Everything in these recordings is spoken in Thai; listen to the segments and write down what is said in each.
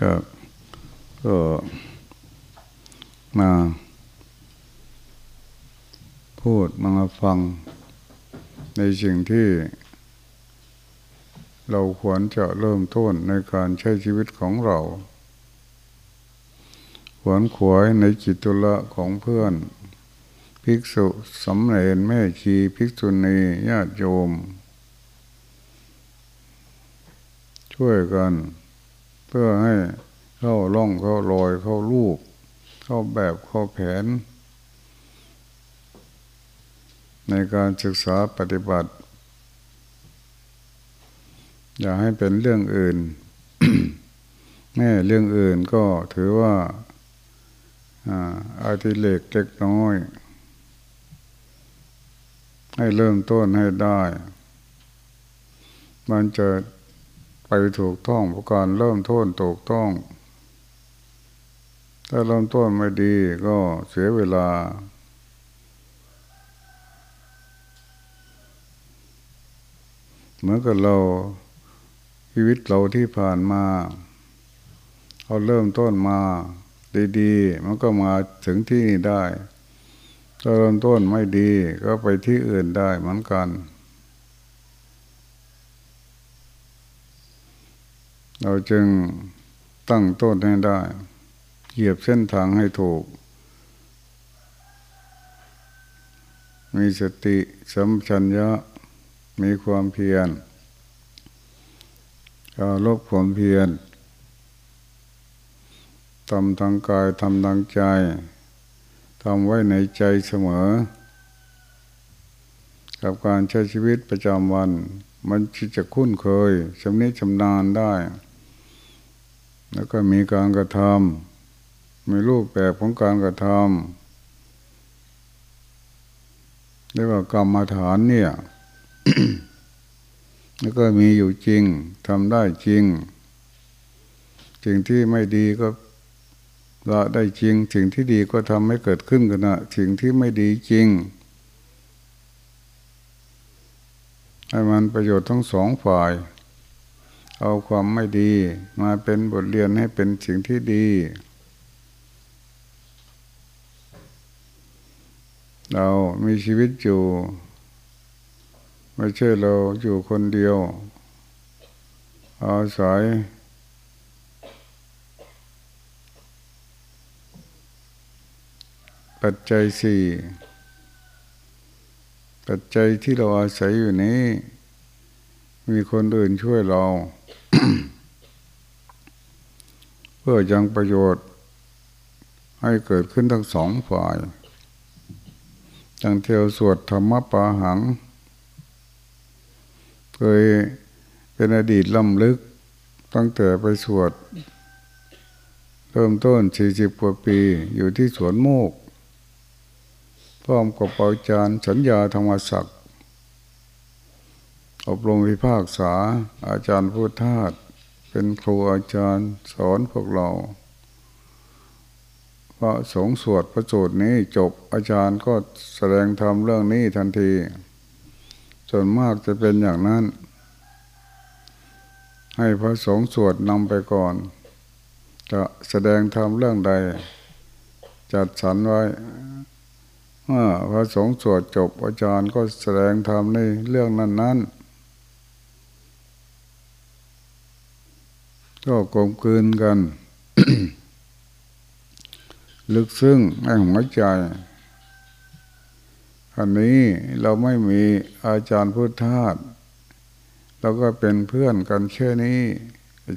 ก็ก็มาพูดมาฟังในสิ่งที่เราควรจะเริ่มต้นในการใช้ชีวิตของเราขวนขวายในจิตตุละของเพื่อน ภิกษุสำเร็จแม่ชีภิกษุณีญาติโยม ช่วยกัน พื่อให้เข้าล่องเข้าลอยเข้าลูกเข้าแบบเข้าแผน ในการศึกษาปฏิบัติ อย่าให้เป็นเรื่องอื่น แม่เรื่องอื่นก็ถือว่าอาทิเล็กเล็กน้อย ให้เริ่มต้นให้ได้ มันจะ ไปถูกต้องเพราะการเริ่มต้นถูกต้อง ถ้าเริ่มต้นไม่ดีก็เสียเวลา เหมือนกับเราชีวิตเราที่ผ่านมาเราเริ่มต้นมาดีๆ มันก็มาถึงที่นี่ได้ถ้าเริ่มต้นไม่ดีก็ไปที่อื่นได้เหมือนกัน เราจึงตั้งต้นให้ได้ เหยียบเส้นทางให้ถูก มีสติสัมชัญญะ มีความเพียรกาลบความเพียรทำทางกายทำทางใจทำไว้ในใจเสมอ กับการใช้ชีวิตประจำวัน มันจะคุ้นเคยชำนิชำนาญได้ แล้วก็มีการกระทำมีรูปแบบของการกระทำเรียกว่ากรรมฐานเนี่ย แล้วก็มีอยู่จริงทำได้จริงสิ่งที่ไม่ดีก็ละได้จริง สิ่งที่ดีก็ทำให้เกิดขึ้นกันนะสิ่งที่ไม่ดีจริง ให้มันประโยชน์ทั้งสองฝ่าย เอาความไม่ดี มาเป็นบทเรียนให้เป็นสิ่งที่ดี เรามีชีวิตอยู่ ไม่ใช่เราอยู่คนเดียว อาศัยปัจจัยสี่ปัจจัยที่เราอาศัยอยู่นี้ มีคนอื่นช่วยเรา เพื่อยังประโยชน์ ให้เกิดขึ้นทั้งสองฝ่ายจังเที่ยวสวดธรรมปาหัง เคยเป็นอดีตล่ำลึก ตั้งแต่ไปสวด เริ่มต้นสี่สิบกว่าปีอยู่ที่สวนโมกพร้อมกับอาจารย์สัญญาธรรมศักดิ์ อบรมวิภาคษา อาจารย์พุทธาสเป็นครูอาจารย์สอนพวกเรา พระสงฆ์สวดพระสูตรนี้จบอาจารย์ก็แสดงธรรมเรื่องนี้ทันทีส่วนมากจะเป็นอย่างนั้น ให้พระสงฆ์สวดนำไปก่อน จะแสดงธรรมเรื่องใด จัดสรรไว้เมื่อพระสงฆ์สวดจบอาจารย์ก็แสดงธรรมในเรื่องนั้น ๆ ก็กลมกลืนกัน ลึกซึ้งในหัวใจอันนี้เราไม่มีอาจารย์พุทธาสเราก็เป็นเพื่อนกันแค่นี้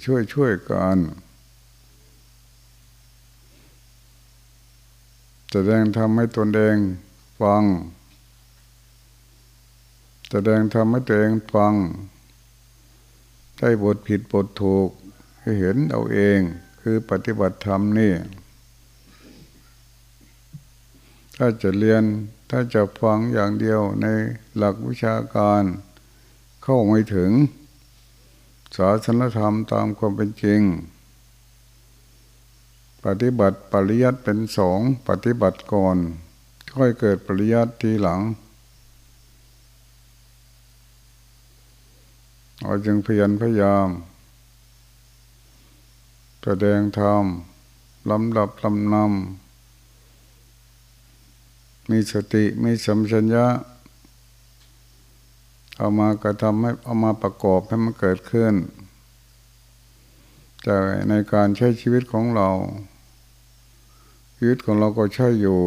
ช่วยช่วยกันแสดงทำให้ตนเองฟัง แสดงทำให้ตัวเองฟัง ได้บทผิดบทถูก ให้เห็นเอาเอง คือปฏิบัติธรรมนี่ ถ้าจะเรียนถ้าจะฟังอย่างเดียวในหลักวิชาการ เข้าไม่ถึง ศาสนธรรมตามความเป็นจริง ปฏิบัติปริยัติเป็นสองปฏิบัติก่อน ค่อยเกิดปริยัติทีหลังเราจึงพยายามพยายาม แสดงธรรมลำดับลำนำมีสติมีสัมชัญญะ เอามากระทำให้เอามาประกอบให้มันเกิดขึ้นแต่ในการใช้ชีวิตของเรา ชีวิตของเราก็ใช่อยู่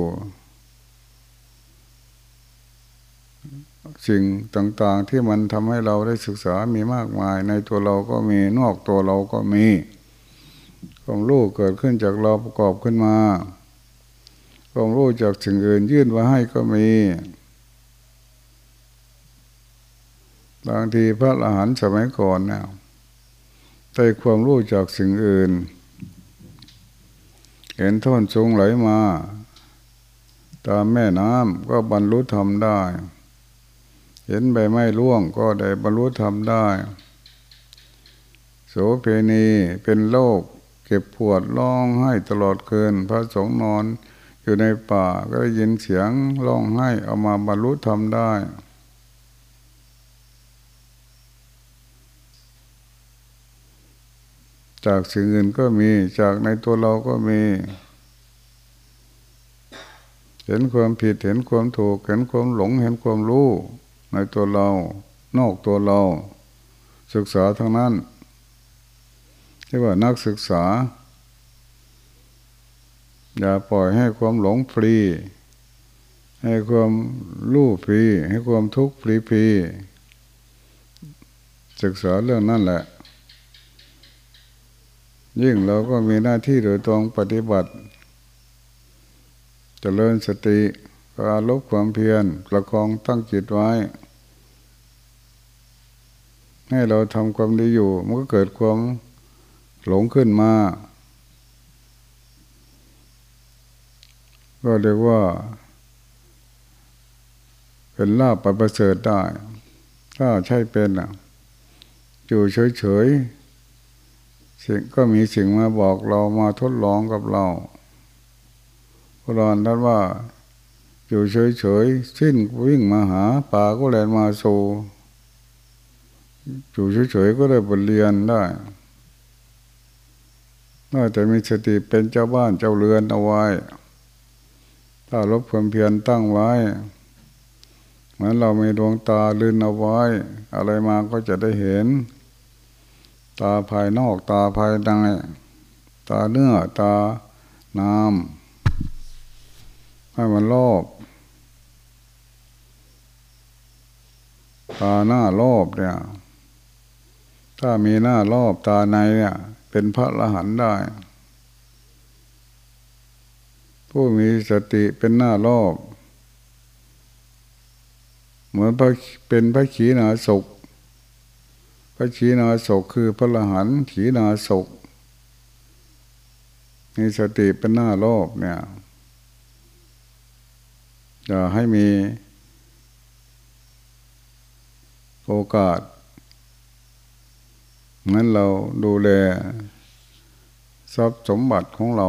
สิ่งต่างๆที่มันทำให้เราได้ศึกษามีมากมาย ในตัวเราก็มีนอกตัวเราก็มี ความรู้เกิดขึ้นจากเราประกอบขึ้นมาความรู้จากสิ่งอื่นยื่นมาให้ก็มี บางทีพระอรหันต์สมัยก่อนเนี่ยได้ความรู้จากสิ่งอื่น เห็นท่อนสูงไหลมา ตามแม่น้ำก็บรรลุธรรมได้ เห็นใบไม้ร่วงก็ได้บรรลุธรรมได้ โสเพณีเป็นโรค เก็บปวดร้องไห้ตลอดคืน พระสงฆ์นอนอยู่ในป่าก็ได้ยินเสียงร้องไห้เอามาบรรลุธรรมได้ จากสิ่งอื่นก็มีจากในตัวเราก็มี เห็นความผิดเห็นความถูก เห็นความหลงเห็นความรู้ในตัวเรา นอกตัวเรา ศึกษาทั้งนั้น ที่ว่านักศึกษา อย่าปล่อยให้ความหลงฟรี ให้ความรู้ฟรี ให้ความทุกข์ฟรีฟรีศึกษาเรื่องนั้นแหละ ยิ่งเราก็มีหน้าที่โดยตรงปฏิบัติจเจริญสติการลบความเพียรประคองตั้งจิตไว้ ให้เราทำความดีอยู่ มันก็เกิดความ หลงขึ้นมา ก็เรียกว่า เป็นลาบประเสริฐได้ ถ้าใช่เป็นอะอยู่เฉยๆสิ่งก็มีสิ่งมาบอกเรามาทดลองกับเราพระรานท่านว่า อยู่เฉยๆสิ้นวิ่งมาหาป่าก็แลนมาโซอยู่เฉยๆก็ได้บทเรียนได้ น่าจะมีสติเป็นเจ้าบ้านเจ้าเรือนเอาไว้ ถ้าลบความเพียรตั้งไว้ เหมือนเรามีดวงตาลืนเอาไว้ อะไรมาก็จะได้เห็น ตาภายนอกตาภายในตาเนื้อตาน้ำให้มันรอบตาหน้ารอบเนี่ย ถ้ามีหน้ารอบตาในเนี่ย เป็นพระละหันได้ ผู้มีสติเป็นหน้ารอบ เหมือนพระเป็นพระขีณาศกพระชีนาศกคือพระละหันขีนาศกมีสติเป็นหน้าโลกเนี่ยจะให้มีโอกาส งั้นเราดูแลทรัพย์สมบัติของเรา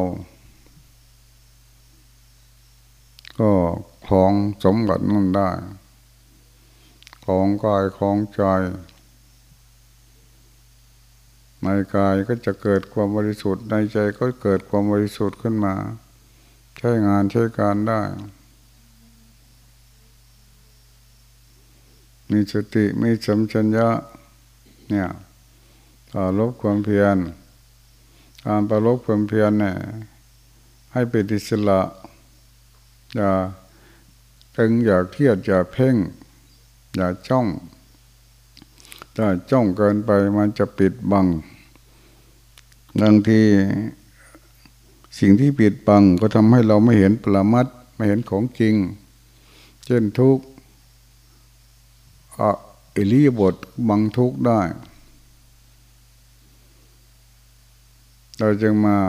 ก็คลองสมบัตินั่นได้คลองกายคลองใจในกายก็จะเกิดความบริสุทธิ์ในใจก็เกิดความบริสุทธิ์ขึ้นมา ใช้งานใช้การได้ มีสติมีสัมชัญญะเนี่ย ต่อลบความเพียรการประลบความเพียรเนี่ยให้เป็นอิสระอย่าตึงอย่าเครียดอย่าเพ่ง อย่าจ้อง ถ้าจ้องเกินไปมันจะปิดบังบางทีสิ่งที่ปิดบังก็ทำให้เราไม่เห็นปรมัดไม่เห็นของจริง เช่นทุกข์อิริยบทบังทุกข์ได้ เราจึงมา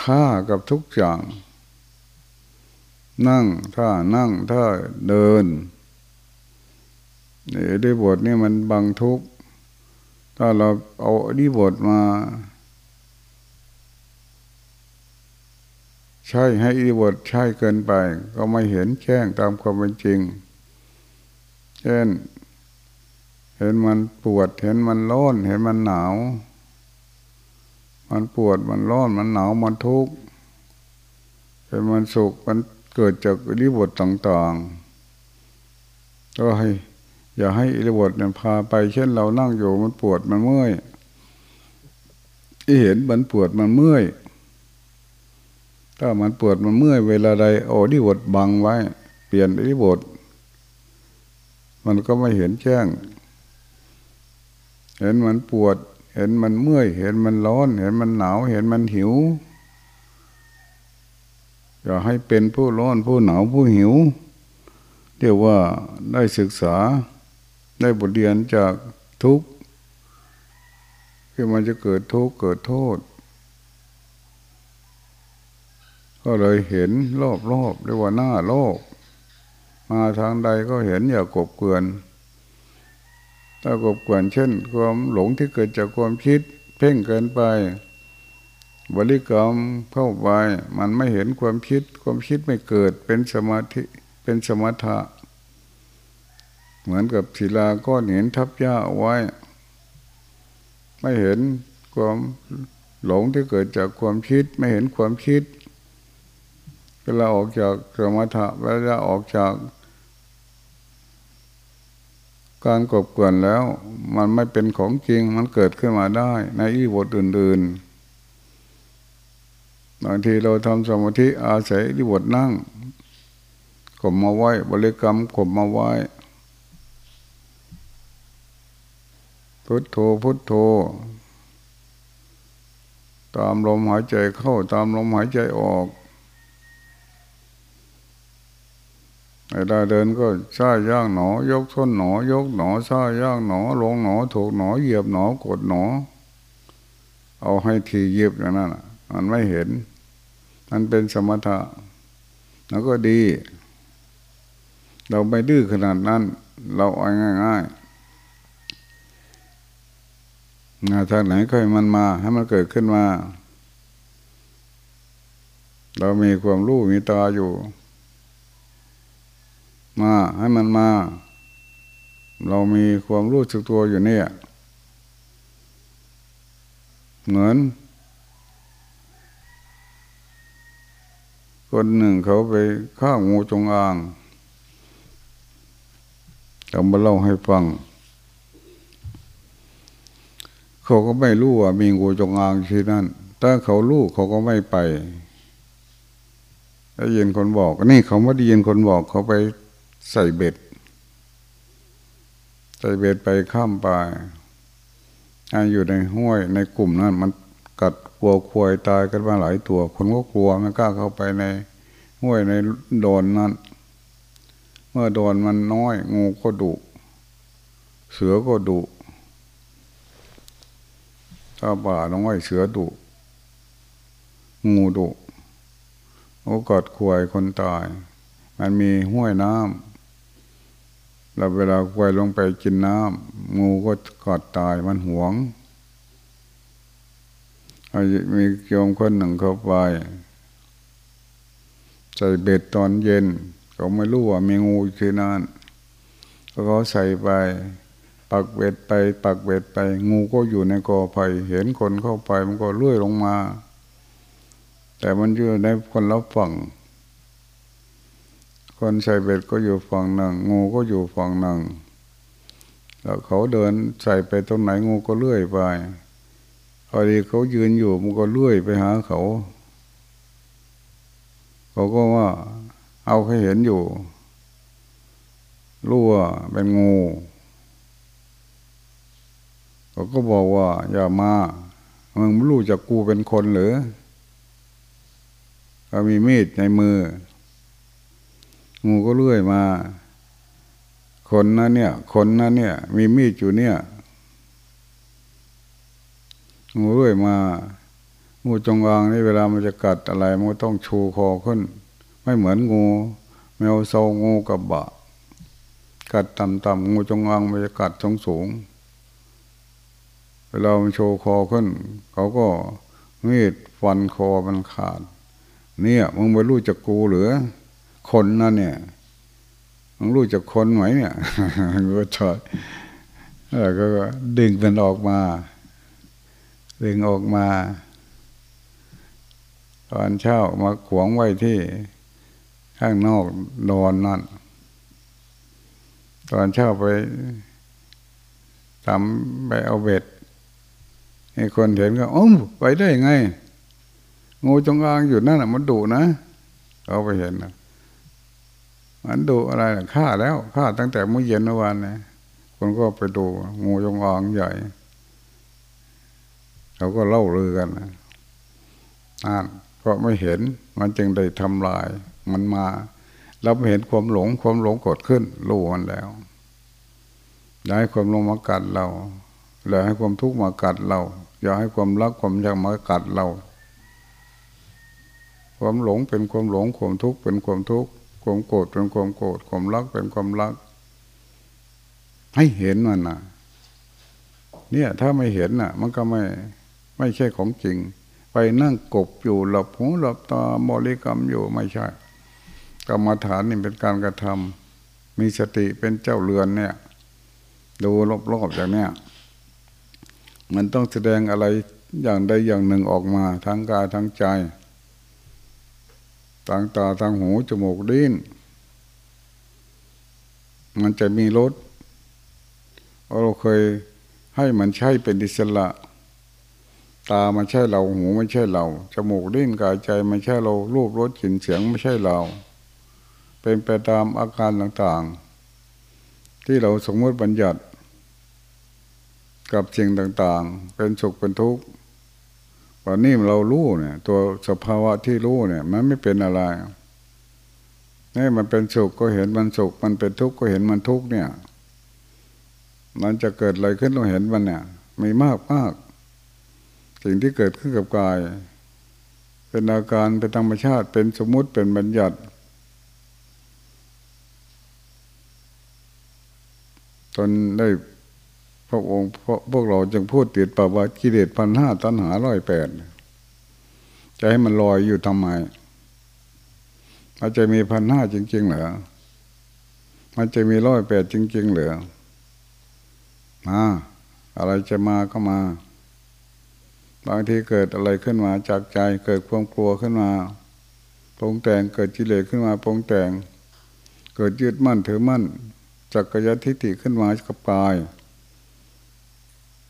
ท่ากับทุกอย่าง นั่งท่านั่งท่าเดินนี่ด้วยบทนี่มันบังทุก ถ้าเราเอาดีบทมา ใช่ให้ดีบทใช่เกินไป ก็ไม่เห็นแจ้งตามความเป็นจริง เช่น เห็นมันปวด เห็นมันร้อน เห็นมันหนาว มันปวด มันร้อน มันหนาว มันทุกข์เป็นมันสุข มันเกิดจากอิริบทต่างๆ ก็ให้อย่าให้อิริบทเนี่ยพาไป เช่นเรานั่งอยู่มันปวด มันเมื่อยที่เห็นมันปวด มันเมื่อย ถ้ามันปวด มันเมื่อย เวลาใดโอ้ดิบทบังไว้ เปลี่ยนอิริบท มันก็ไม่เห็นแจ้ง เห็นมันปวด เห็นมันเมื่อย เห็นมันร้อน เห็นมันหนาว เห็นมันหิว อย่าให้เป็นผู้ร้อนผู้หนาวผู้หิว เรียกว่าได้ศึกษาได้บทเรียนจากทุกข์ที่มันจะเกิดทุกข์เกิดโทษ ก็เลยเห็นรอบๆเรียกว่าหน้าโลก มาทางใดก็เห็นอย่ากบเกลื่อน ถ้ากบกลื่อนเช่น ความหลงที่เกิดจากความคิด เพ่งเกินไปบริกรรมเข้าไปมันไม่เห็นความคิด ความคิดไม่เกิดเป็นสมาธิเป็นสมถะ เหมือนกับศิลาก้อนเห็นทับหญ้าเอาไว้ ไม่เห็นความหลงที่เกิดจากความคิด ไม่เห็นความคิดเวลาออกจากสมถะเวลาออกจาก การกบเกลื่อนแล้ว มันไม่เป็นของจริงมันเกิดขึ้นมาได้ ในอีบทอื่น ๆ บางทีเราทำสมาธิอาศัยอีบทนั่งข่มมาไว้ บริกรรมข่มมาไว้ พุทโธพุทโธ ตามลมหายใจเข้าตามลมหายใจออก เวลาเดินก็ช้าย่างหนอ ยกส้นหนอ ยกหนอช้าย่างหนอ ลงหนอถูกหนอ เหยียบหนอกดหนอ เอาให้ทีเหยียบอย่างนั้นมันไม่เห็น มันเป็นสมถะแล้วก็ดี เราไม่ดื้อขนาดนั้น เราเอาง่ายๆงานทางไหนก็ให้มันมา ให้มันเกิดขึ้นมา เรามีความรู้มีตาอยู่ มาให้มันมา เรามีความรู้สึกตัวอยู่เนี่ย เหมือน คนหนึ่งเขาไปฆ่างูจงอางเขามาเล่าให้ฟัง เขาก็ไม่รู้ว่ามีงูจงอางที่นั่น ถ้าเขารู้เขาก็ไม่ไปได้ยินคนบอก นี่เขาไม่ได้ยินคนบอกเขาไป ใส่เบ็ด ใส่เบ็ดไปข้ามไปอยู่ในห้วยในกลุ่มนั้น มันกัดกลัวควายตายกันมาหลายตัว คนก็กลัวไม่กล้าเข้าไปในห้วยในโดนนั้น เมื่อโดนมันน้อย งูก็ดุเสือก็ดุถ้าป่าน้อยเสือดุงูดุโอกาสควายคนตาย มันมีห้วยน้ำ เราเวลาควายลงไปกินน้ำงูก็กอดตายมันหวงมีโยมคนหนึ่งเข้าไปใส่เบ็ดตอนเย็นเขาไม่รู้ว่ามีงูที่นั่นเขาใส่ไป ปักเบ็ดไป ปักเบ็ดไป งูก็อยู่ในกอไผ่เห็นคนเข้าไปมันก็เลื่อยลงมา แต่มันอยู่ในคนละฝั่ง คนใส่เบ็ดก็อยู่ฝั่งหนึ่ง งูก็อยู่ฝั่งหนึ่งแล้วเขาเดินใส่ไปตรงไหนงูก็เลื่อยไปพอดีเขายืนอยู่มันก็เลื่อยไปหาเขาเขาก็ว่าเอาให้เห็นอยู่รู้ว่าเป็นงูเขาก็บอกว่า อย่ามามึงไม่รู้จักกูเป็นคนหรือก็มีมีดในมือ งูก็เลื่อยมา คนนั้นเนี่ย คนนั้นเนี่ย มีมีดอยู่เนี่ย งูเลื่อยมา งูจงอางนี่เวลามันจะกัดอะไร มันต้องชูคอขึ้น ไม่เหมือนงู แมวเซางูกับบะ กัดต่ำๆงูจงอางมันจะกัดสูงสูงเวลามันโชว์คอขึ้น เขาก็มีดฟันคอมันขาด เนี่ยมึงไม่รู้จักกูหรือ คนนั่นเนี่ยมึงรู้จักคนไหมเนี่ยก็ชอยแล้วก็ดึงมันออกมา ดึงออกมา ตอนเช้ามาขวงไว้ที่ข้างนอกนอนนั่น ตอนเช้าไปทำไปเอาเบ็ดให้คนเห็นก็อ้อมไปได้ไงงูจงอางอยู่นั่นมันดุนะเขาไปเห็นนะ มันดุอะไรฆ่าแล้วฆ่าตั้งแต่เมื่อเย็นเมื่อวานนะคนก็ไปดูงูจงอางใหญ่เขาก็เล่าเรือกันนะอ่านก็ไม่เห็นมันจึงได้ทำลาย มันมาเราไม่เห็นความหลงความหลงกดขึ้นรู้มันแล้วอย่าให้ความหลงมากัดเราอย่าให้ความทุกข์มากัดเรา อย่าให้ความรักความอยากมากัดเรา ความหลงเป็นความหลงความทุกข์เป็นความทุกข์ ความโกรธเป็นความโกรธความรักเป็นความรัก ให้เห็นมันนะเนี่ย ถ้าไม่เห็นน่ะ มันก็ไม่ไม่ใช่ของจริง ไปนั่งกบอยู่หลับหูหลับตาบริกรรมอยู่ไม่ใช่กรรมฐานนี่เป็นการกระทำมีสติเป็นเจ้าเรือนเนี่ย ดูรอบๆอย่างเนี้ยมันต้องแสดงอะไรอย่างใดอย่างหนึ่งออกมาทางกายทางใจ ทางตาทางหูจมูกดิ้นมันจะมีรสเราเคยให้มันใช่เป็นอิสระตาไม่ใช่เราหูไม่ใช่เราจมูกลิ้นกายใจไม่ใช่เรารูปรสกลิ่นเสียงไม่ใช่เรา เป็นไปตามอาการต่างๆ ที่เราสมมติบัญญัติ กับสิ่งต่างๆ เป็นสุขเป็นทุกข์ วันนี้เรารู้เนี่ย ตัวสภาวะที่รู้เนี่ย มันไม่เป็นอะไรนี่มันเป็นสุขก็เห็นมันสุข มันเป็นทุกข์ก็เห็นมันทุกข์เนี่ย มันจะเกิดอะไรขึ้นเราเห็นมันเนี่ยมีมากมากสิ่งที่เกิดขึ้นกับกาย เป็นอาการเป็นธรรมชาติเป็นสมมุติเป็นบัญญัติตอนได้ พระองค์พวกเราจึงพูดติดปว่ากิเลสพันห้าตัณหาร้อยแปดจะให้มันลอยอยู่ทำไมมันจะมีพันห้าจริง ๆ เหรอมันจะมีร้อยแปดจริง ๆ เหรอมาอะไรจะมาก็มา บางทีเกิดอะไรขึ้นมาจากใจเกิดความกลัวขึ้นมาปรงแต่งเกิดจิเลขึ้นมาปรงแต่ง เกิดยึดมั่นถือมั่นจักรยทิฏฐิขึ้นมากับกาย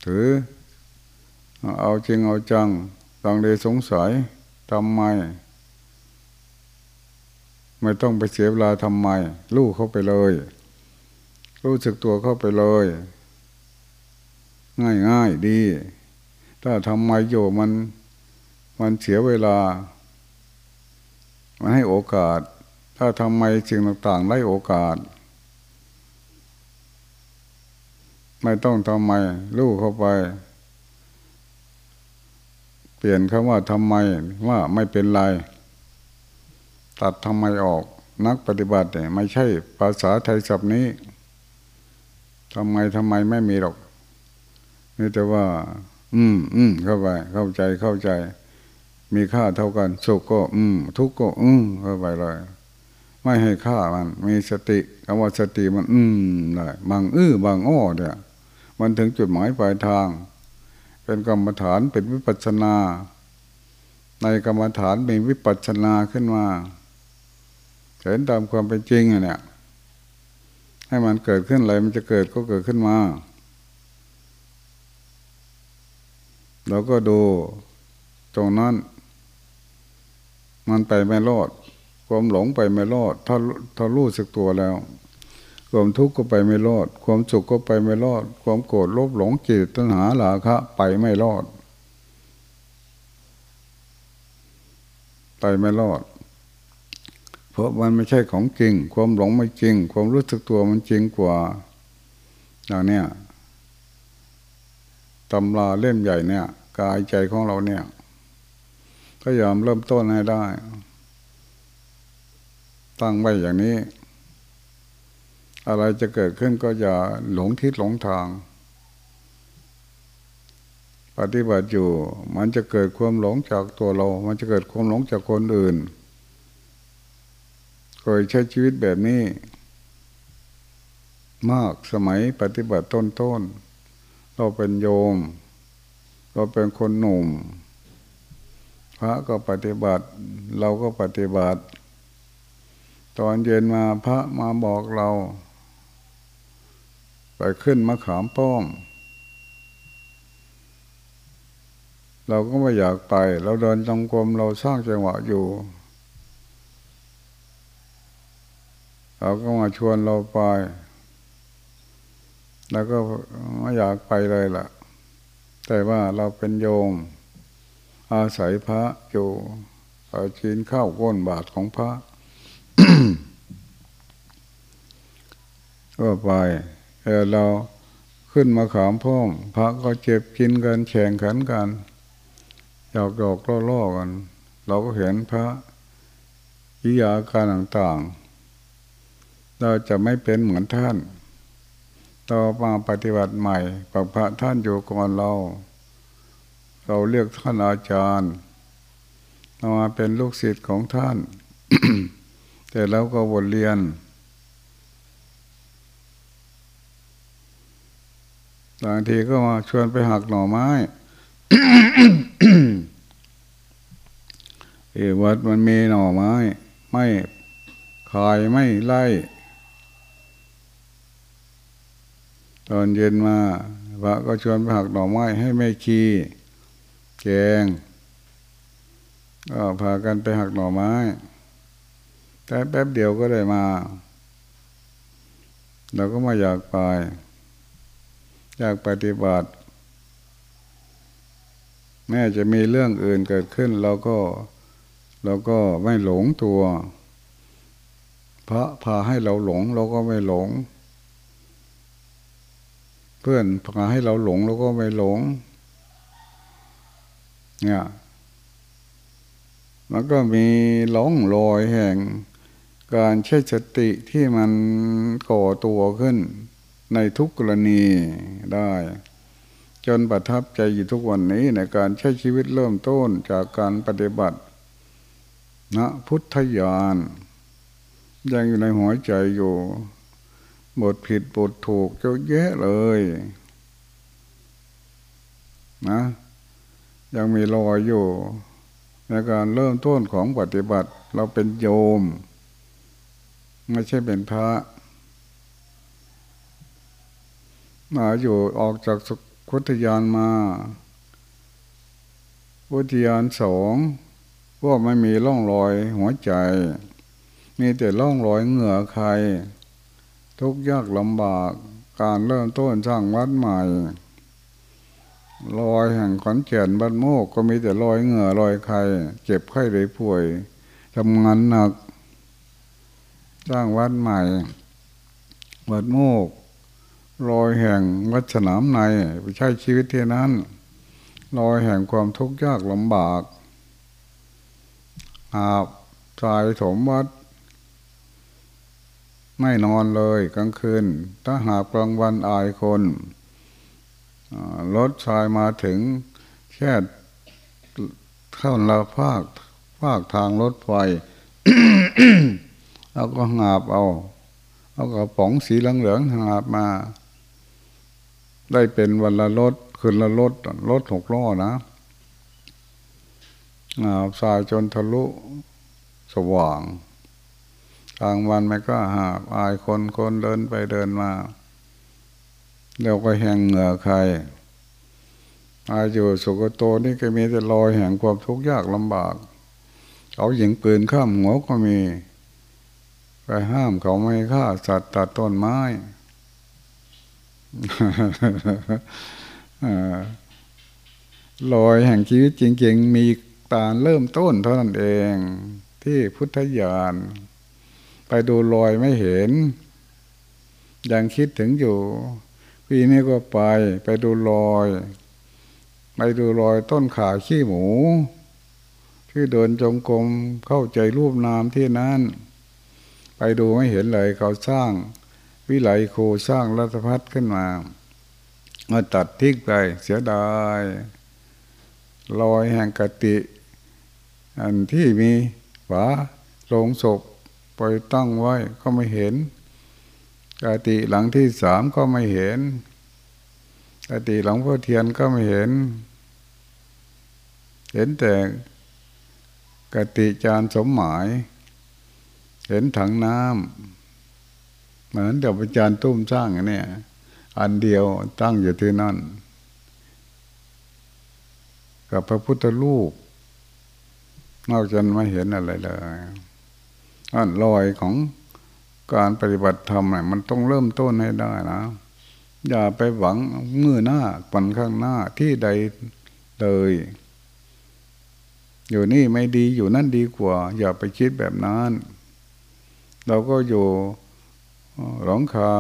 ถือ เอาจริงเอาจังตังเลสงสัยทำไม ไม่ต้องไปเสียเวลาทำไม ลู่เข้าไปเลย รู้สึกตัวเข้าไปเลย ง่ายง่ายดี ถ้าทำไมอยู่มัน มันเสียเวลา มันให้โอกาส ถ้าทำไมสิ่งต่างๆได้โอกาส ไม่ต้องทำไมลูกเข้าไป เปลี่ยนคำว่าทำไมว่าไม่เป็นไร ตัดทำไมออก นักปฏิบัติเนี่ยไม่ใช่ภาษาไทยศัพท์นี้ทำไมทำไมไม่มีหรอกนี่แต่ว่า อืมอืมเข้าไป เข้าใจเข้าใจ มีค่าเท่ากันสุขก็ อืม ทุกข์ก็ อืมเข้าไปเลยไม่ให้ค่ามัน มีสติคำว่าสติมัน อืมเลยบางอื้อบางอ้อเนี่ย มันถึงจุดหมายปลายทาง เป็นกรรมฐานเป็นวิปัสนา ในกรรมฐานมีวิปัสนาขึ้นมาเห็นตามความเป็นจริงเนี่ยให้มันเกิดขึ้นอะไรมันจะเกิดก็เกิดขึ้นมาเราก็ดูตรงนั้น มันไปไม่รอด ความหลงไปไม่รอดถ้าถ้ารู้สึกตัวแล้ว ความทุกข์ก็ไปไม่รอด ความสุขก็ไปไม่รอด ความโกรธโลภหลงจิตตัณหาหลาคะ ไปไม่รอด ไปไม่รอด เพราะมันไม่ใช่ของจริง ความหลงไม่จริง ความรู้สึกตัวมันจริงกว่าอย่างเนี้ยตำราเล่มใหญ่เนี่ย กายใจของเราเนี่ยพยายามเริ่มต้นให้ได้ ตั้งไว้อย่างนี้ อะไรจะเกิดขึ้นก็อย่าหลงทิศหลงทาง ปฏิบัติอยู่ มันจะเกิดความหลงจากตัวเรา มันจะเกิดความหลงจากคนอื่นเคยใช้ชีวิตแบบนี้ มากสมัยปฏิบัติต้นๆเราเป็นโยม เราเป็นคนหนุ่ม พระก็ปฏิบัติ เราก็ปฏิบัติ ตอนเย็นมาพระมาบอกเรา ไปขึ้นมะขามป้อม เราก็ไม่อยากไป เราเดินจงกรมเราสร้างจังหวะอยู่ เราก็มาชวนเราไป แล้วก็ไม่อยากไปเลยล่ะ แต่ว่าเราเป็นโยม อาศัยพระอยู่เอาชินข้าวก้นบาทของพระก็ไป เออเราขึ้นมาขามพ่อมพระก็เจ็บกินกันแข่งขันกันหยอกหยอกล่อล่อกัน เราก็เห็นพระกิยาการต่างๆ เราจะไม่เป็นเหมือนท่าน ต่อมาปฏิบัติใหม่กับพระท่านอยู่ก่อนเรา เราเรียกท่านอาจารย์เรามาเป็นลูกศิษย์ของท่าน แต่เราก็บทเรียน บางทีก็มาชวนไปหักหน่อไม้เอวัดมันมีหน่อไม้ ไม่ขายไม่ไล่ ตอนเย็นมาพระก็ชวนไปหักหน่อไม้ให้ไม่ขีแกงก็พากันไปหักหน่อไม้ แต่แป๊บเดียวก็ได้มา เราก็มาอยากไป อยากปฏิบัติ แม้จะมีเรื่องอื่นเกิดขึ้นเราก็เราก็ไม่หลงตัว พระพาให้เราหลงเราก็ไม่หลง เพื่อนพาให้เราหลงเราก็ไม่หลง เนี่ยมันก็มีล่องรอยแห่งการใช้สติที่มันก่อตัวขึ้น ในทุกกรณีได้ จนประทับใจอยู่ทุกวันนี้ในการใช้ชีวิตเริ่มต้นจากการปฏิบัตินะพุทธญาณยังอยู่ในหัวใจอยู่บทผิดบทถูกเจ้าแยะเลยนะยังมีรอยอยู่ ในการเริ่มต้นของปฏิบัติ เราเป็นโยม ไม่ใช่เป็นพระ มาอยู่ออกจากพุทธยานมาพุทธยานสองพวกไม่มีร่องรอยหัวใจ มีแต่ร่องรอยเหงื่อใคร ทุกยากลำบากการเริ่มต้นสร้างวัดใหม่รอยแห่งขอนแก่นบ้านโมกก็มีแต่รอยเหงื่อรอยไข่เจ็บไข้เลยป่วยทำงานหนัก สร้างวัดใหม่วัดโมก รอยแห่งวัดสนามในไปใช้ชีวิตที่นั้น รอยแห่งความทุกข์ยากลำบากอาบทรายถมวัด ไม่นอนเลยกลางคืน ถ้าหากกลางวันอายคนรถชายมาถึงแค่เข้าละภาคภาคทางรถไฟเราก็หาบเอา เอากระป๋องสีเหลืองๆหาบมา ได้เป็นวันละรถคืนละรถรถหกล้อนะหาบสายจนทะลุสว่างกลางวันไม่ก็หาบอายคนคนเดินไปเดินมาเราก็แห่งเหงื่อใครอาอยู่สุกโตนี่ก็มีแต่รอยแห่งความทุกข์ยากลำบากเขาหญิงปืนข้ามหัวก็มี ไปห้ามเขาไม่ฆ่าสัตว์ตัดต้นไม้ รอยแห่งชีวิตจริง ๆ มีตาเริ่มต้นเท่านั้นเอง ที่พุทธญาณไปดูรอยไม่เห็น ยังคิดถึงอยู่ปีนี้ก็ไป ไปดูรอย ไปดูรอยต้นขาขี้หมู ที่เดินจงกรมเข้าใจรูปนามที่นั่นไปดูไม่เห็นเลยเขาสร้าง วิไลโคสร้างรัฐพัฒน์ขึ้นมามาตัดทิ้งไปเสียดายรอยแห่งกติ อันที่มีฝาโลงศพไปตั้งไว้ก็ไม่เห็นกติหลังที่สามก็ไม่เห็นกติหลังพ่อเทียนก็ไม่เห็น เห็นแต่กติจานสมหมาย เห็นถังน้ำ เหมือนเดี๋ยวอาจารย์ตุ้มสร้างอันนี้อันเดียวตั้งอยู่ที่นั่น กับพระพุทธรูปนอกจากไม่เห็นอะไรเลยอันรอยของการปฏิบัติธรรมเนี่ยมันต้องเริ่มต้นให้ได้นะอย่าไปหวังมือหน้าปันข้างหน้าที่ใดเลย อยู่นี่ไม่ดีอยู่นั่นดีกว่า อย่าไปคิดแบบนั้น เราก็อยู่ หลงคา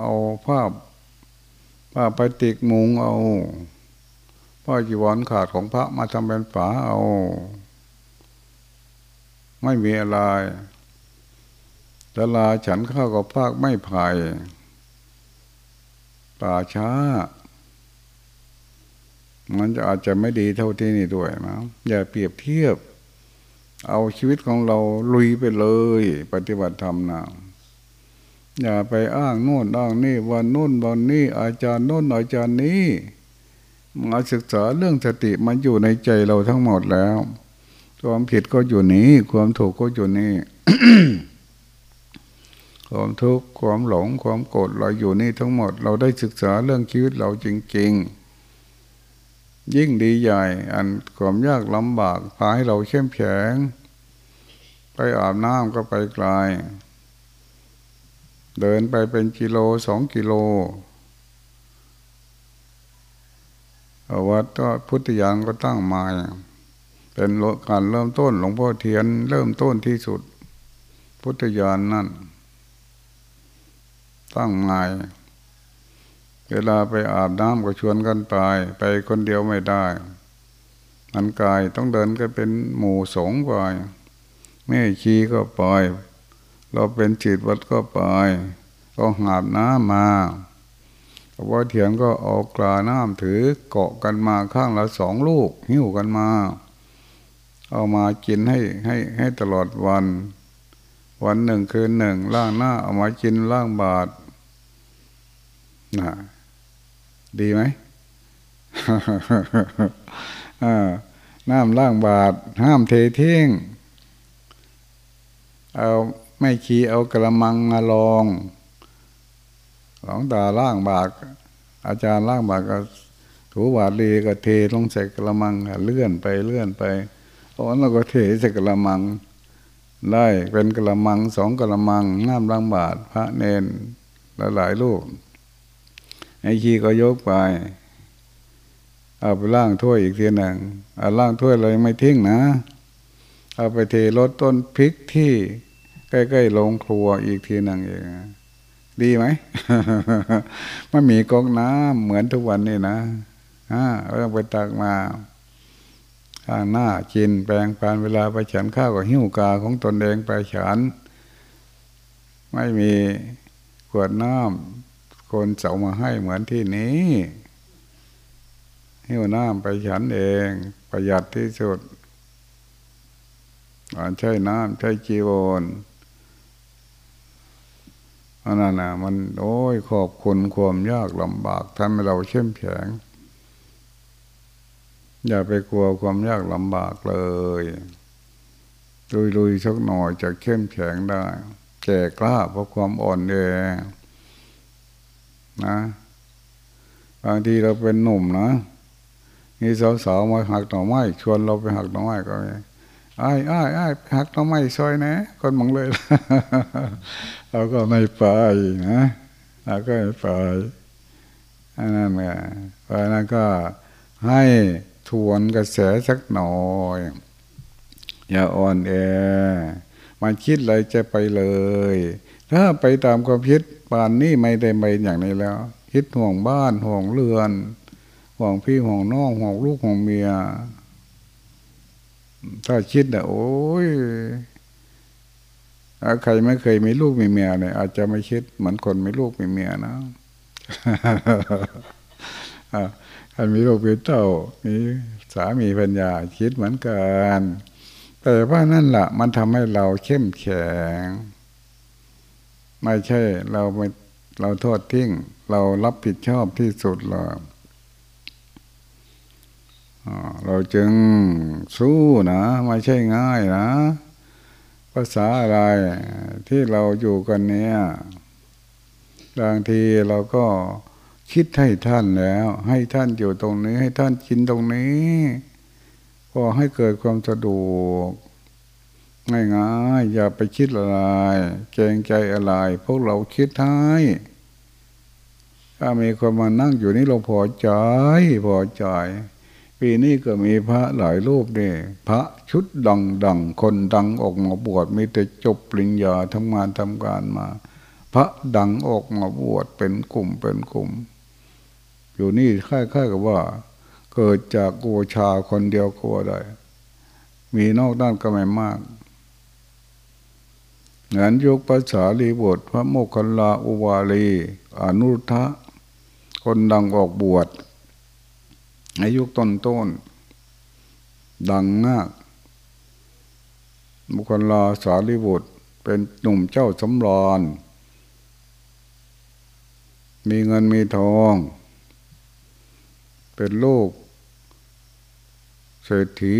เอาภาพผ้าไปติกมุงเอาผ้าจีวรขาดของพระมาทำเป็นฝาเอา ไม่มีอะไรแต่ลาฉันข้าวกับภาคไม่ไผ่ป่าช้า มันจะอาจจะไม่ดีเท่าที่นี่ด้วยนะอย่าเปรียบเทียบ เอาชีวิตของเราลุยไปเลย ปฏิบัติธรรมนะ อย่าไปอ้างโน่นอ้างนี่วันโน่นวันนี้ อาจารย์โน่นอาจารย์นี้ มาศึกษาเรื่องสติมันอยู่ในใจเราทั้งหมดแล้ว ความผิดก็อยู่นี้ ความถูกก็อยู่นี่ความทุกข์ความหลงความโกรธเราอยู่นี่ทั้งหมด เราได้ศึกษาเรื่องชีวิตเราจริงๆ ยิ่งดีใหญ่ อันความยากลำบากพาให้เราเข้มแข็ง ไปอาบน้ำก็ไปไกล เดินไปเป็นกิโลสองกิโลวัดก็พุทธยานก็ตั้งมาเป็นการเริ่มต้นหลวงพ่อเทียน เริ่มต้นที่สุด พุทธยานนั่น ตั้งมาเวลาไปอาบน้ำก็ชวนกันไป ไปคนเดียวไม่ได้มันกายต้องเดินก็เป็นหมู่สงไปแม่ชีก็ปล่อย เราเป็นจิตวัดก็ไปก็หาบน้ำมาพระว่าเถียงก็เอากลาน้ำถือเกาะกันมาข้างละสองลูก หิ้วกันมา เอามากินให้ให้ให้ตลอดวัน วันหนึ่งคืนหนึ่งล่างหน้าเอามากินล่างบาทนะดีไหมน้ำล่างบาทห้ามเททิ้งเอา ไม่ขี้เอากระมังมาลองหลวงตาล่างบาก อาจารย์ล่างบากก็ถูบาดลีก็เทลงใส่กระมังเลื่อนไปเลื่อนไปตอนเราก็เทใส่กระมัง ได้เป็นกระมังสองกระมังน้ำล่างบาทพระเนนหลายลูกไอ้ขี้ก็ยกไปเอาไปล่างถ้วยอีกทีหนึ่งเอาล่างถ้วยเลยไม่ทิ้งนะ เอาไปเทรถต้นพริกที่ ใกล้ๆโรงครัวอีกทีหนึ่งเองดีไหมไมันมีก๊อกน้ำเหมือนทุกวันนี่นะอ่าเราต้องไปตักมาข้างหน้ากินแปลงปานเวลาไปฉันข้าวกับหิ้วกาของตนเองไปฉัน ไม่มีขวดน้ำคนเสามาให้เหมือนที่นี้หิ้วน้ำไปฉันเองประหยัดที่สุดใช้น้ำใช้จีวร อันนั้นนะมันโอ้ยขอบคุณความยากลำบากทำให้เราเข้มแข็ง อย่าไปกลัวความยากลำบากเลยลุยๆสักหน่อยจะเข้มแข็งได้แก่กล้าเพราะความอ่อนแอนะบางทีเราเป็นหนุ่มนะมีสาวๆมาหักหน่อไม้ชวนเราไปหักหน่อไม้ก็ไอ้ไอ้ไอ้หักหน่อไม้ซอยนะ คนมองเลย เราก็ไม่ไปนะเราก็ไม่ไปอันนั้นไงเพราะนั้นก็ให้ทวนกระแสสักหน่อย อย่าอ่อนแอมันคิดอะไรจะไปเลย ถ้าไปตามความคิดป่านนี้ไม่ได้ไปอย่างนี้แล้ว คิดห่วงบ้านห่วงเรือน ห่วงพี่ห่วงน้องห่วงลูกห่วงเมีย ถ้าคิดนะโอ้ยใครไม่เคยมีลูกมีเมียเนี่ยอาจจะไม่คิดเหมือนคนมีลูกมีเมียนะใครมีลูกมีเต้ามีสามีปัญญาคิดเหมือนกัน แต่ว่านั่นแหละมันทำให้เราเข้มแข็ง ไม่ใช่ เราไม่เราโทษทิ้ง เรารับผิดชอบที่สุดเรา เราจึงสู้นะ ไม่ใช่ง่ายนะ ภาษาอะไรที่เราอยู่กันเนี่ยบางทีเราก็คิดให้ท่านแล้ว ให้ท่านอยู่ตรงนี้ ให้ท่านกินตรงนี้ พอให้เกิดความสะดวกง่ายๆอย่าไปคิดอะไรเกรงใจอะไร พวกเราคิดให้ถ้ามีคนมานั่งอยู่นี่เราพอใจ พอใจ ปีนี้ก็มีพระหลายรูปเนี่ยพระชุดดังดังคนดังออกมาบวชมีแต่จบปริญญาทำงานทำการมา พระดังออกมาบวชเป็นกลุ่มเป็นกลุ่ม อยู่นี่ค่ายๆกับว่า เกิดจากโกชาคนเดียวก็ได้ มีนอกด้านก็ไม่มากงานยกภาษาลีบทพระโมคคัลลาอุวาลี อนุทะคนดังออกบวช ในยุต้นต้น ดังมากมุคลาสารีบุตรเป็นหนุ่มเจ้าสำรานมีเงินมีทอง เป็นลูก เศรษฐี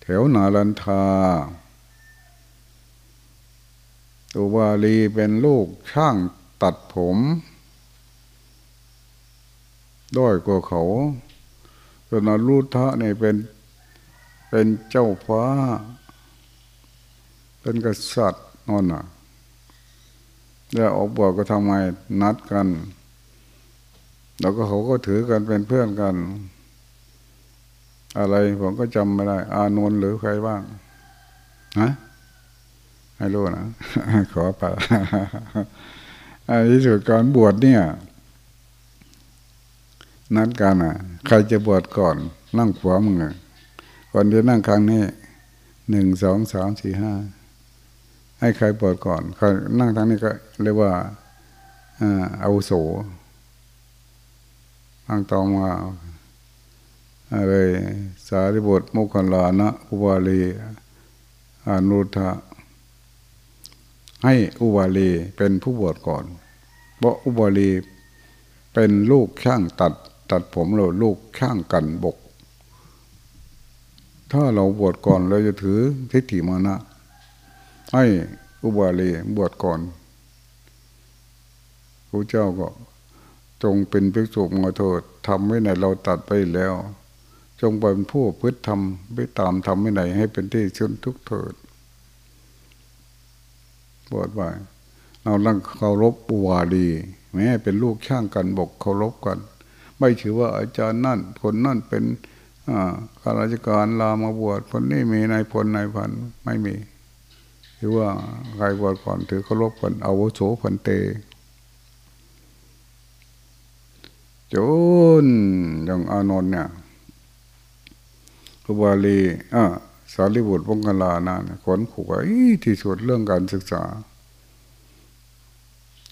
แถวนาลันทาอุบาลีเป็นลูกช่างตัดผม ด้อยกว่าเขาส่วนอรุทะเนี่ยเป็นเป็นเจ้าฟ้า เป็นกษัตริย์นอนน่ะแล้วออกบวชก็ทำไมนัดกัน แล้วก็เขาก็ถือกันเป็นเพื่อนกัน อะไรผมก็จำไม่ได้ อานนท์หรือใครบ้างฮะให้รู้นะ ขอไปอันที่สุดการบวชเนี่ย นัดกันอะ ใครจะบวชก่อน นั่งขวามือก่อนจะนั่งครั้งนี้หนึ่งสองสามสี่ห้าให้ใครบวชก่อนใครนั่งทางนี้ก็เรียกว่าอาวุโสนั่งต่อมาอะไรสารีบทมุขลานะอุบาลีอนุทะให้อุบาลีเป็นผู้บวชก่อนเพราะอุบาลีเป็นลูกช่างตัด ตัดผมเราลูกช่างกันบก ถ้าเราบวชก่อนเราจะถือทิฏฐิมานะให้อุบาลีบวชก่อนพระเจ้าก็ จงเป็นภิกษุมาโทษทำไว้ไหนเราตัดไปแล้ว จงเป็นผู้พึ่ทำไปตามทำไว้ไหนให้เป็นที่ชุนทุกเถิดบวชไปเราลังเคารพอุบาลีแม้เป็นลูกช่างกันบกเคารพกัน ไม่ถือว่าอาจารย์นั่นคนนั่นเป็นข้าราชการลามาบวชคนนี้มีนายพลนายพันไม่มีถือว่าใครบวชก่อนถือเคารพกันอาวุโสพันเตจนอย่างอานนท์เนี่ยกุบาลีอ่าสารีบุตรวงกลานาขนขวยที่สุดเรื่องการศึกษา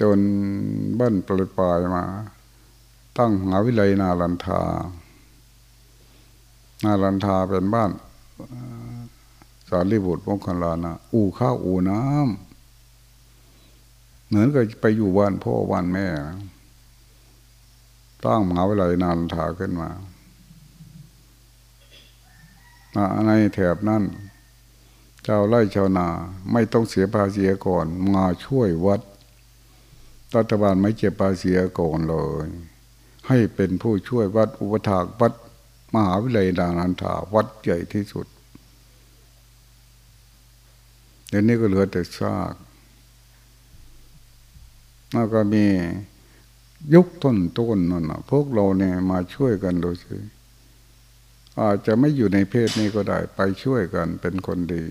จนบ้านปลายปลายมา ตั้งมหาวิเลยนาลันทา นาลันทาเป็นบ้านสารีบุตรมงคลานะอู่ข้าวอู่น้ำเหมือนกับไปอยู่บ้านพ่อบ้านแม่ตั้งมหาวิเลยนาลันทาขึ้นมาในแถบนั้นเจ้าไร่ชาวนาไม่ต้องเสียภาษีก่อน มาช่วยวัดรัฐบาลไม่เจ็บภาษีก่อนเลย ให้เป็นผู้ช่วยวัดอุปถากวัดมหาวิทยาลัยดานันทาวัดใหญ่ที่สุดเดี๋ยวนี้ก็เหลือแต่ซากแล้วก็มียุคต้นต้นนั่นนะพวกเราเนี่ยมาช่วยกันดูสิอาจจะไม่อยู่ในเพศนี้ก็ได้ ไปช่วยกันเป็นคนดี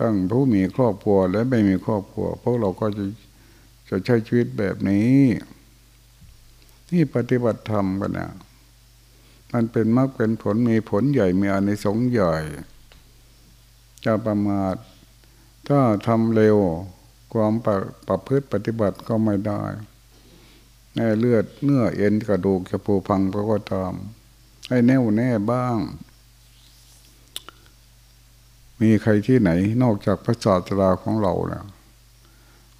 ตั้งผู้มีครอบครัวและไม่มีครอบครัว พวกเราก็จะจะใช้ชีวิตแบบนี้ ที่ปฏิบัติธรรมกันเนี่ยมันเป็นมรรคเป็นผลมีผลใหญ่มีอานิสงส์ใหญ่จะประมาทถ้าทำเร็วความปรประพฤติปฏิบัติก็ไม่ได้แน่เลือดเนื้อเอ็นกระดูกจะปูพังก็ก็ตาม ให้แน่วแน่บ้าง มีใครที่ไหนนอกจากพระศาสดาของเราเนี่ย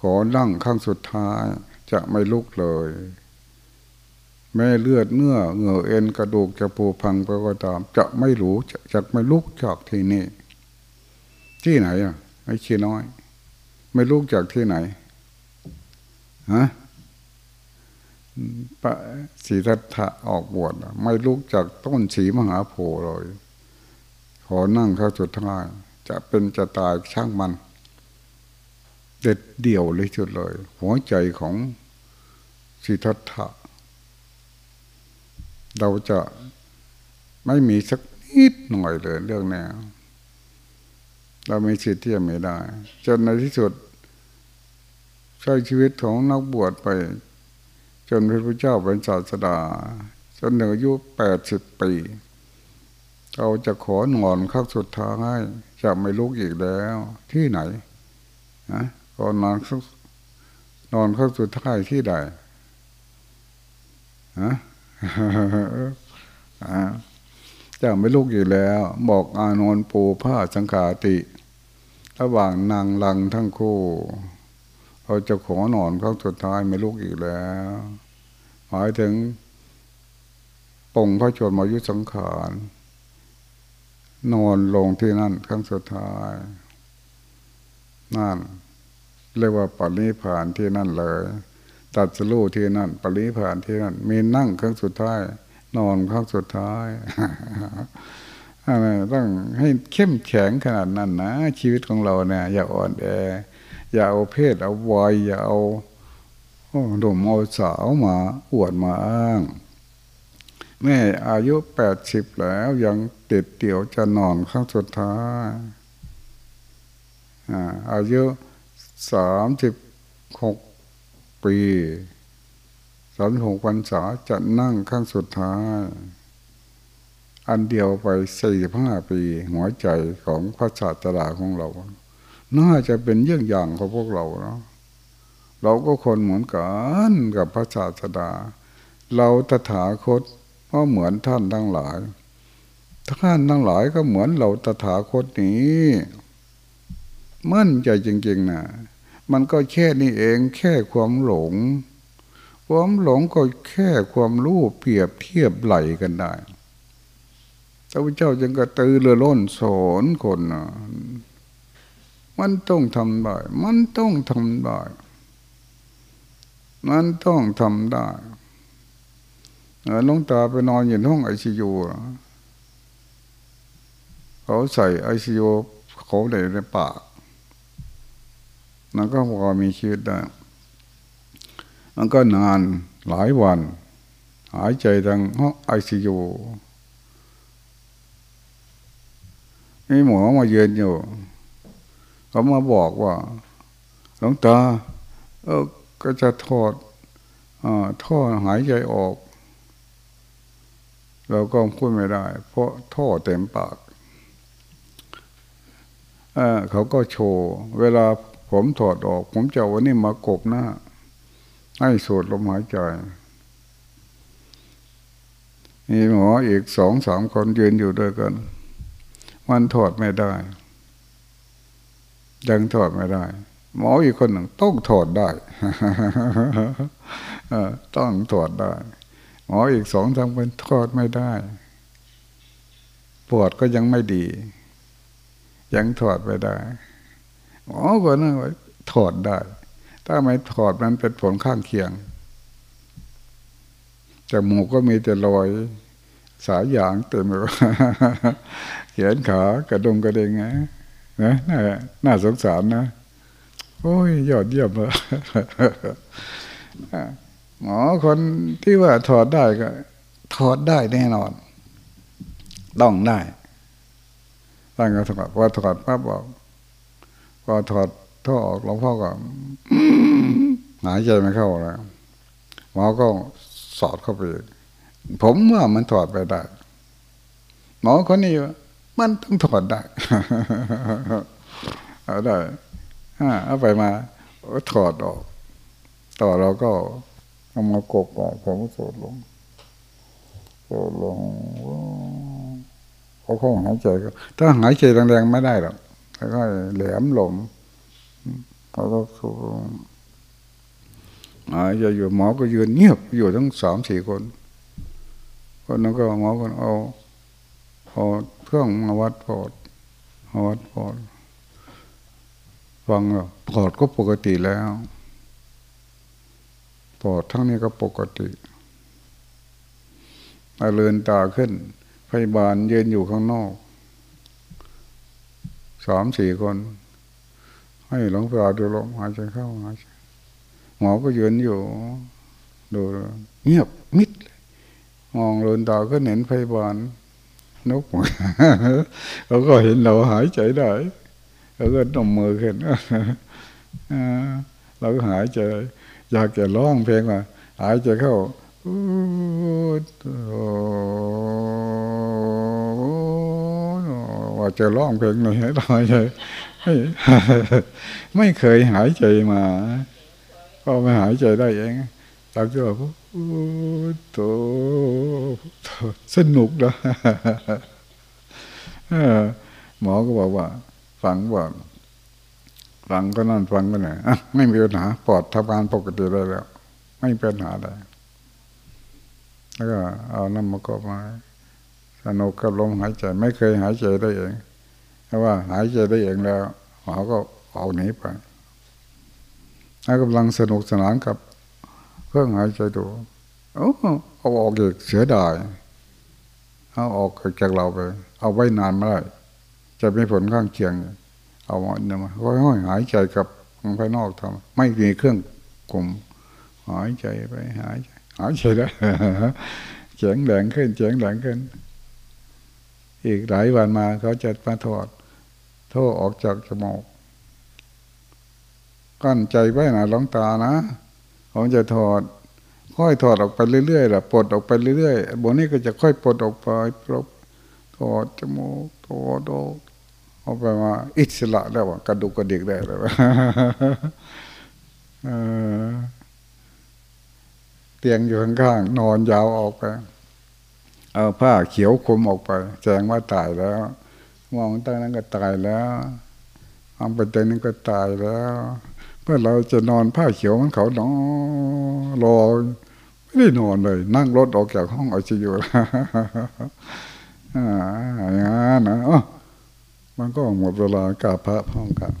ขอนั่งข้างสุดท้ายจะไม่ลุกเลย แม่เลือดเนื้อเหงื่อเอ็นกระดูกจะปูพังไปก็ตาม จะไม่รู้จะจะไม่ลุกจากที่นี่ ที่ไหนอะไอ้ขี้น้อย ไม่ลุกจากที่ไหนฮะพระศรีทัตถะออกบวชไม่ลุกจากต้นสีมหาโพธิ์เลย ขอนั่งเข้าสุดท้ายจะเป็นจะตายช่างมัน เด็ดเดี่ยวเลยจุดเลย หัวใจของสีทัตถะ เราจะไม่มีสักนิดหน่อยเลยเรื่องแนว เราไม่สิทธิ์ที่จะไม่ได้ จนในที่สุดใช้ชีวิตของนักบวชไป จนพระพุทธเจ้าเป็นศาสดา จนถึงอายุแปดสิบปีเราจะขอนอนข้าสุดท้ายจะไม่ลุกอีกแล้ว ที่ไหนนะก็นอนนอนข้าสุดท้ายที่ใดฮะ จะไม่ลุกอีกแล้ว บอกอานนท์ปูผ้าสังขาติระหว่างนางลังทั้งคู่เราจะขอนอนข้งสุดท้ายไม่ลุกอีกแล้วหมายถึงปงพระชนมายุสังขารนอนลงที่นั่นครั้งสุดท้าย นั่น เรียกว่าปริพานที่นั่นเลย ตัดสู้ที่นั่น ปริพานที่นั่น มีนั่งครั้งสุดท้าย นอนครั้งสุดท้ายต้องให้เข้มแข็งขนาดนั้นนะ ชีวิตของเราเนี่ย อย่าอ่อนแอ อย่าเอาเพศ เอาวัยอย่าเอาหนุ่มเอาสาวมาอวดมาอ้างแม่อายุแปดสิบแล้วยังติดเตี่ยวจะนอนข้างสุดท้ายอายุสามสิบหก ปีสามหกพรรษาจะนั่งข้างสุดท้าย อันเดียวไปสี่ห้าปี หัวใจของพระศาสดาของเรา น่าจะเป็นเยี่ยงอย่างของพวกเราเนาะเราก็คนเหมือนกันกับพระศาสดา เราตถาคตก็เหมือนท่านทั้งหลาย ท่านทั้งหลายก็เหมือนเราตถาคตนี้ มั่นใจจริงๆนะ มันก็แค่นี้เองแค่ความหลง ความหลงก็แค่ความรู้เปรียบเทียบไหลกันได้พระพุทธเจ้าจึงกระตือรือร้นสอนคนมันต้องทำได้ มันต้องทำได้ มันต้องทำได้น้องตาไปนอนอยู่ห้องไอซียูเขาใส่ไอซียูเขาใดในปาก มันก็พอมีชีวิตได้มันก็นานหลายวัน หายใจทางห้องไอซียูมีหมอมาเยือนอยู่เขามาบอกว่าหลวงตา เออก็จะถอดอท่อหายใจออก เราก็พูดไม่ได้ เพราะท่อเต็มปากเเขาก็โชว์ เวลา ผมถอดออก ผมจะวันนี้มากบหน้า ให้สูดลมหายใจมีหมออีกสองสามคนยืนอยู่ด้วยกัน มันถอดไม่ได้ ยังถอดไม่ได้ หมออีกคนหนึ่งต้องถอดได้ต้องถอดได้ หมออีกสองสามคนถอดไม่ได้ ปวดก็ยังไม่ดี ยังถอดไม่ได้ หมอคนนึงถอดได้ ถ้าไม่ถอดมันเป็นผลข้างเคียงจมูกก็มีแต่รอย สายยางเต็มเลยเขียนขากระดงกระเดงไงนะน่าน่าสงสารนะ โอ้ย ยอดเยี่ยมเลยหมอคนที่ว่าถอดได้ก็ ถอดได้แน่นอนต้องได้ตั้งก็ถอดพอถอดปั๊บบอก พอถอดท่อออกหลวงพ่อก็หายใจไม่เข้าแล้วหมอก็สอดเข้าไป ผมว่ามันถอดไปได้ หมอคนนี้มันต้องถอดได้เอาได้เอาไปมาถอดออก ต่อเราก็เอามากบออกผมก็สดลงสดลงเขาคงหายใจก็ ถ้าหายใจแรงๆไม่ได้หรอก แล้วก็แหลมหลมเขาก็สูงหายใจอยู่หมอก็ยืนเงียบอยู่ทั้งสามสี่คนคนนั้นก็หมอคนเอาเอาเครื่องมาวัดปอดมาวัดปอดฟังแล้วปอดก็ปกติแล้วปอดทั้งนี้ก็ปกติมาเลือนตาขึ้นพยาบาลยืนอยู่ข้างนอก สามสี่คน ให้หลวงตาดูลมหายใจเข้าหายใจหมอก็ยืนอยู่ ดูเงียบมิด มองเลืนตาก็เห็นพยาบาลนกเราก็เห็นเราหายใจได้เราก็นมมือขึ้นเราก็หายใจ อยากจะร้องเพลงว่าหายใจเข้า ว่าจะร้องเพลงหน่อยห้ได้เลยไม่เคยหายใจมาก็ไม่หายใจได้เองตามที่ว่าโตสนุกนะหมอก็บอกว่า ฟังว่าฟังก็นั่นฟังก็ไหนไม่มีปัญหาปลอดทำงานปกติได้แล้ว ไม่เป็นปัญหาใดแล้วก็เอาน้ำมากบมา สนุกกับลมหายใจไม่เคยหายใจได้เองเพราะว่าหายใจได้เองแล้วหมอก็เอาหนีไปแล้วกำลังสนุกสนานกับเครื่องหายใจดูเอาเอาออกอีกเสียดายเอาออกจากเราไป เอาไว้นานไม่ได้จะมีผลข้างเคียง เอามาเนี่ยมาค่อยๆหายใจกับภายนอกทำไม่มีเครื่องกลุ่มหายใจไปหายใจหายใจได้เฉียงแหลงขึ้นเฉียงแหลงขึ้น อีกหลายวันมาเขาจะมาถอดโท่ออกจากจมูกกั้นใจไว้นะหลงตานะผมจะถอด ค่อยถอดออกไปเรื่อยๆล่ะปลดออกไปเรื่อยๆบนนี้ก็จะค่อยปลดออกไปปลดถอดจมูกถอดออกเอาไปมาอิสระแล้วกระดูกกระดิกได้แล้วเตียงอยู่ข้างๆนอนยาวออกไป เอาผ้าเขียวคุมออกไปแจ้งว่าตายแล้ว มองตั้งนั้นก็ตายแล้วอำไปเต็นั้นก็ตายแล้ว เมื่อเราจะนอนผ้าเขียวมันเขานอนรอไม่ได้นอนเลย นั่งรถออกจากห้องไอซียูอ่าอย่างนั้นนะมันก็หมดเวลากราบพระพร้อมกัน